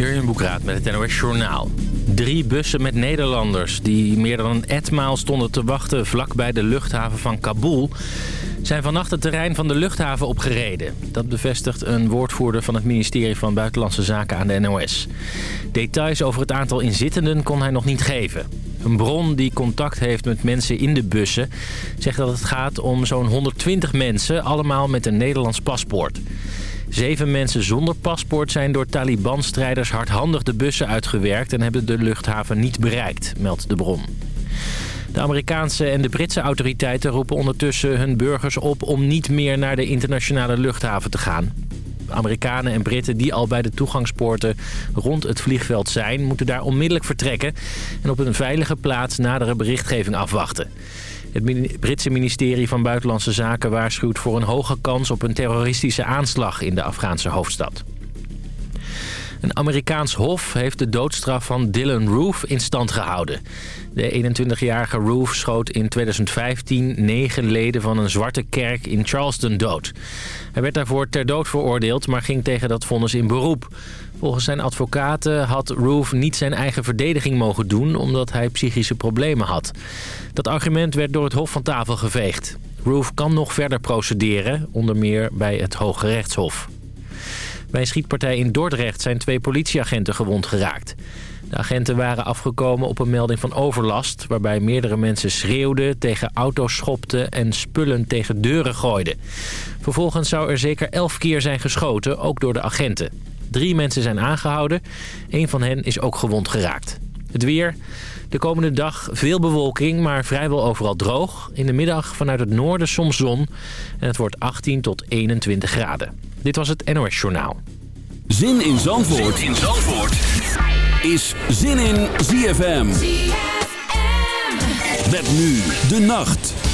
Hier in Boekraad met het NOS Journaal. Drie bussen met Nederlanders die meer dan een etmaal stonden te wachten vlakbij de luchthaven van Kabul... zijn vannacht het terrein van de luchthaven opgereden. Dat bevestigt een woordvoerder van het ministerie van Buitenlandse Zaken aan de NOS. Details over het aantal inzittenden kon hij nog niet geven. Een bron die contact heeft met mensen in de bussen zegt dat het gaat om zo'n 120 mensen, allemaal met een Nederlands paspoort. Zeven mensen zonder paspoort zijn door Taliban-strijders hardhandig de bussen uitgewerkt... en hebben de luchthaven niet bereikt, meldt de bron. De Amerikaanse en de Britse autoriteiten roepen ondertussen hun burgers op... om niet meer naar de internationale luchthaven te gaan. Amerikanen en Britten die al bij de toegangspoorten rond het vliegveld zijn... moeten daar onmiddellijk vertrekken en op een veilige plaats nadere berichtgeving afwachten. Het Britse ministerie van Buitenlandse Zaken waarschuwt voor een hoge kans op een terroristische aanslag in de Afghaanse hoofdstad. Een Amerikaans hof heeft de doodstraf van Dylan Roof in stand gehouden. De 21-jarige Roof schoot in 2015 negen leden van een zwarte kerk in Charleston dood. Hij werd daarvoor ter dood veroordeeld, maar ging tegen dat vonnis in beroep. Volgens zijn advocaten had Roof niet zijn eigen verdediging mogen doen... omdat hij psychische problemen had. Dat argument werd door het Hof van tafel geveegd. Roof kan nog verder procederen, onder meer bij het Hoge Rechtshof. Bij een schietpartij in Dordrecht zijn twee politieagenten gewond geraakt. De agenten waren afgekomen op een melding van overlast... waarbij meerdere mensen schreeuwden, tegen auto's schopten... en spullen tegen deuren gooiden. Vervolgens zou er zeker elf keer zijn geschoten, ook door de agenten. Drie mensen zijn aangehouden. Een van hen is ook gewond geraakt. Het weer. De komende dag veel bewolking, maar vrijwel overal droog. In de middag vanuit het noorden soms zon. En het wordt 18 tot 21 graden. Dit was het NOS Journaal. Zin in Zandvoort, zin in Zandvoort. is Zin in ZFM. ZFM. Met nu de nacht.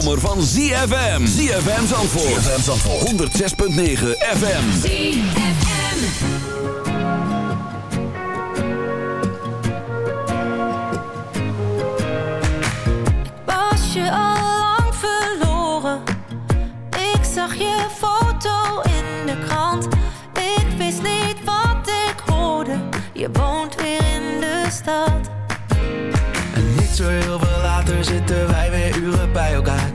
zomer van ZFM. ZFM Zandvoort. ZFM Zandvoort. 106.9 FM. ZFM. Ik was je al lang verloren. Ik zag je foto in de krant. Ik wist niet wat ik hoorde. Je woont weer in de stad. En niet zo heel veel later zitten wij weer uren bij elkaar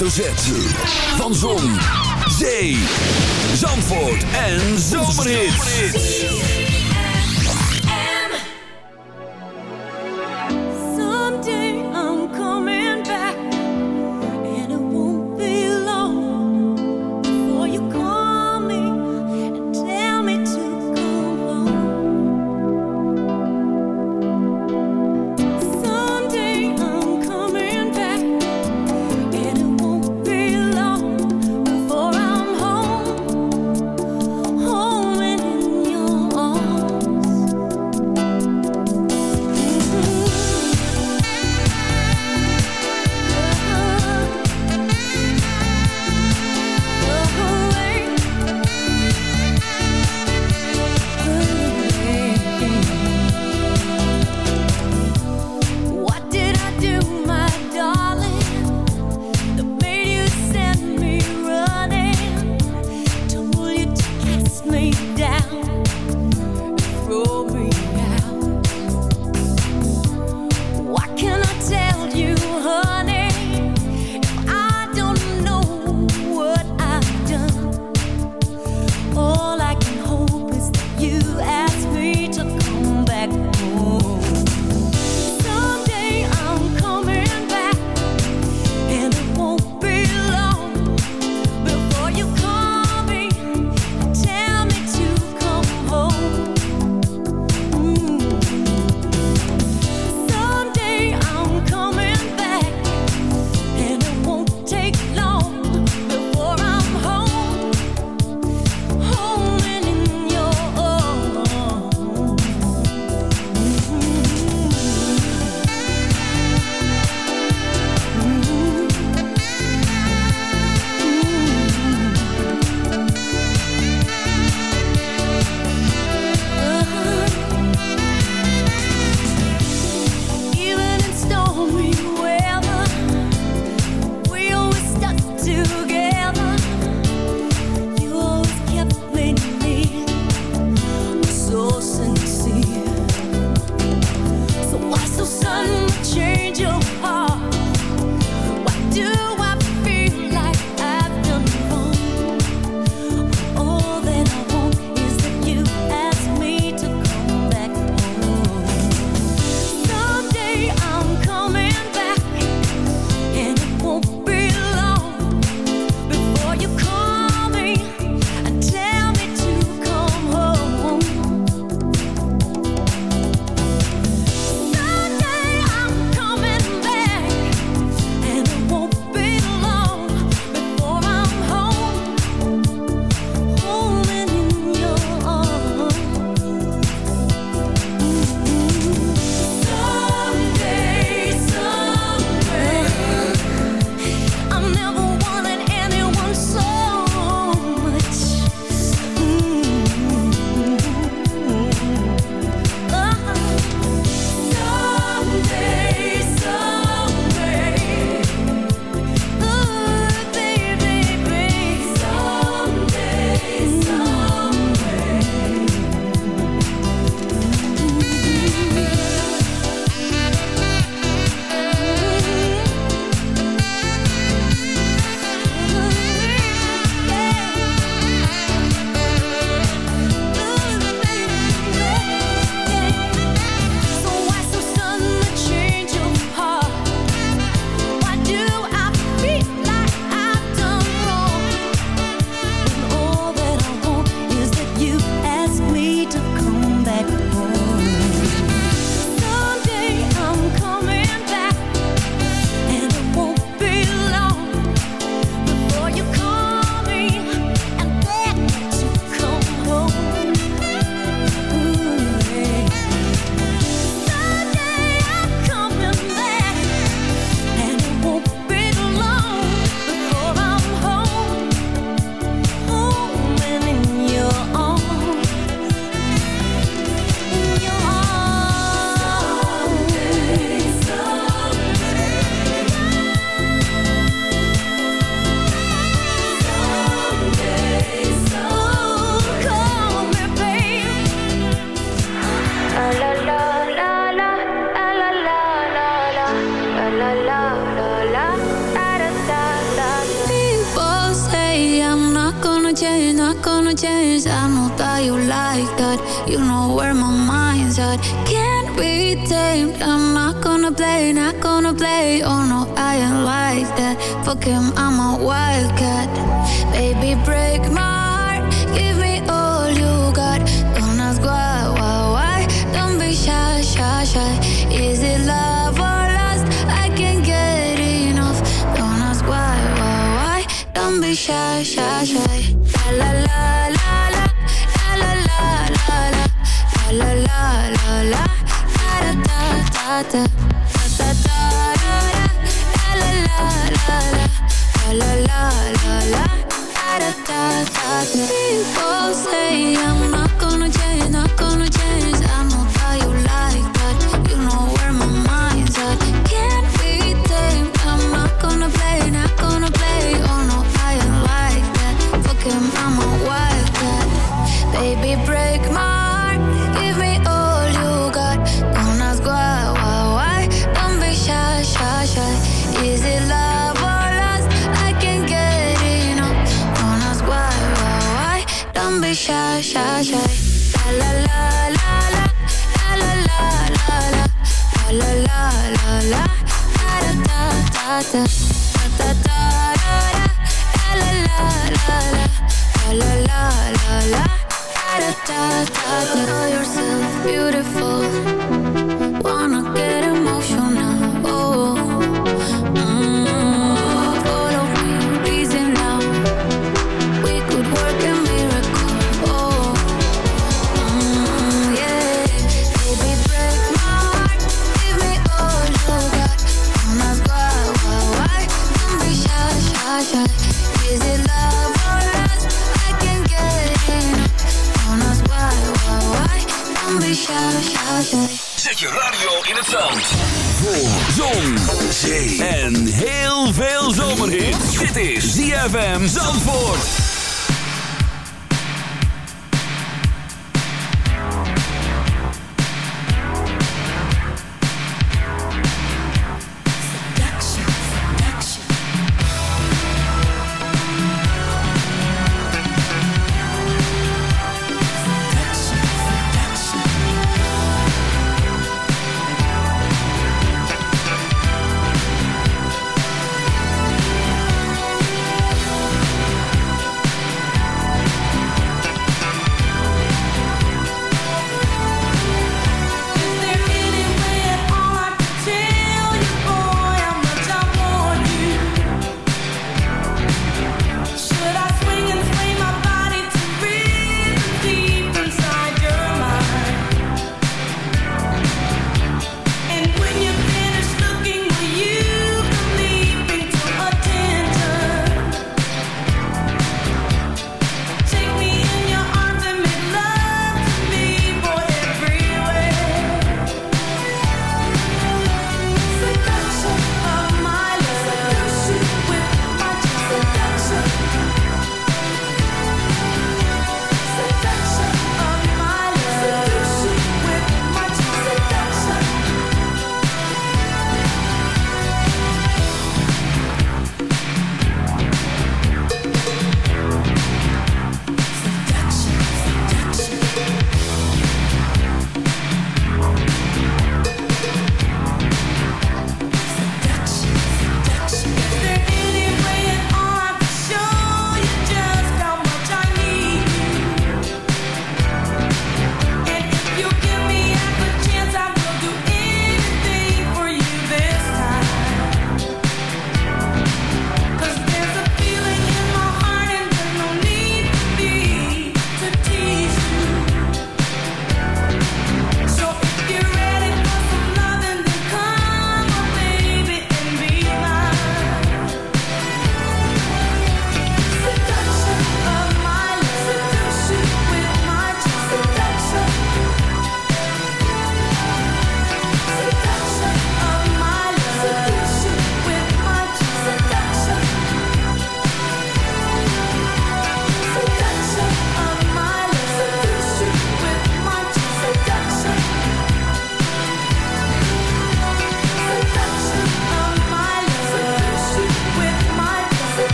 Hoofdletter Z.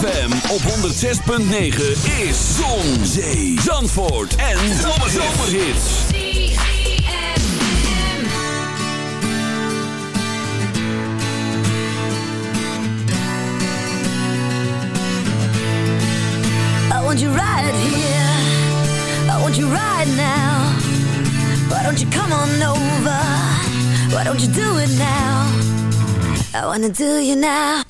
ZFM op 106.9 is Zon, Zee, Zandvoort en Zomerhits. I want you right here. I want you right now. Why don't you come on over? Why don't you do it now? I wanna do you now.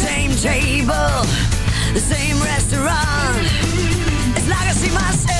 Same table, the same restaurant. It's like I see myself,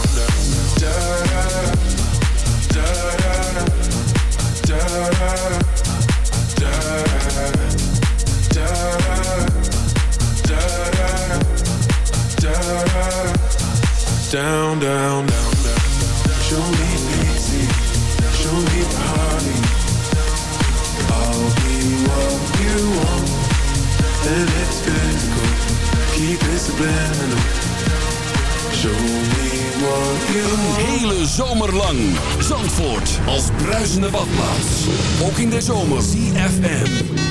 down, down, down, down. Show me pity, show me party. I'll be what you want, and it's physical. Keep it subliminal. Show me what you want. Hele zomer lang. Zandvoort als bruisende badplaats. Ook in de zomer. CFM.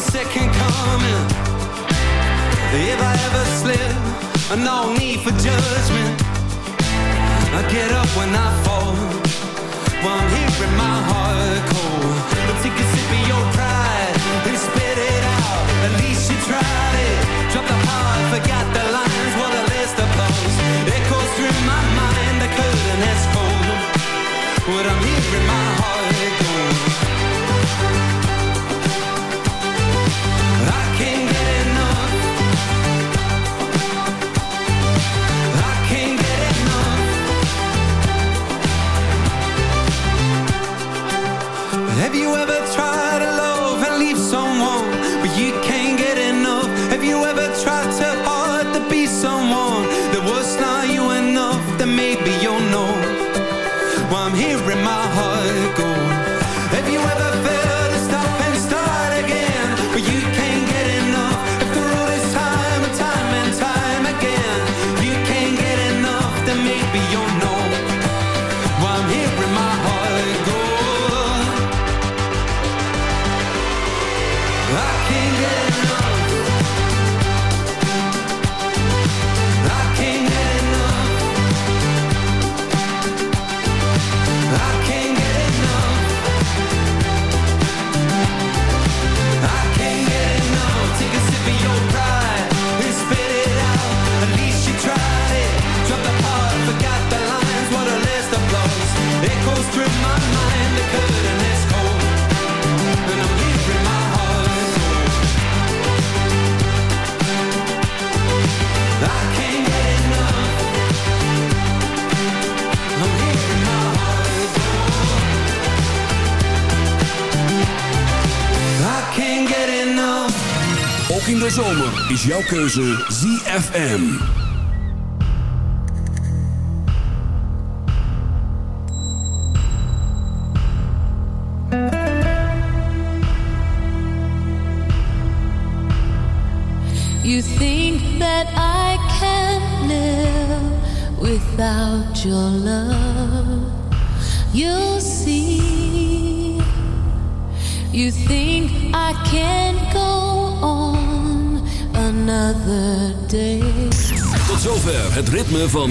A second coming. If I ever slip, no need for judgment. I get up when I fall. While I'm hearing my heart cold. But take a sip of your pride and spit it out. At least you tried it. Drop the heart, forgot the lines. What a list of blows. Echoes through my mind. The curtain has cold. What I'm hearing my heart go. Maybe you'll know why I'm hearing my heart go. Is jouw keuze ZFM.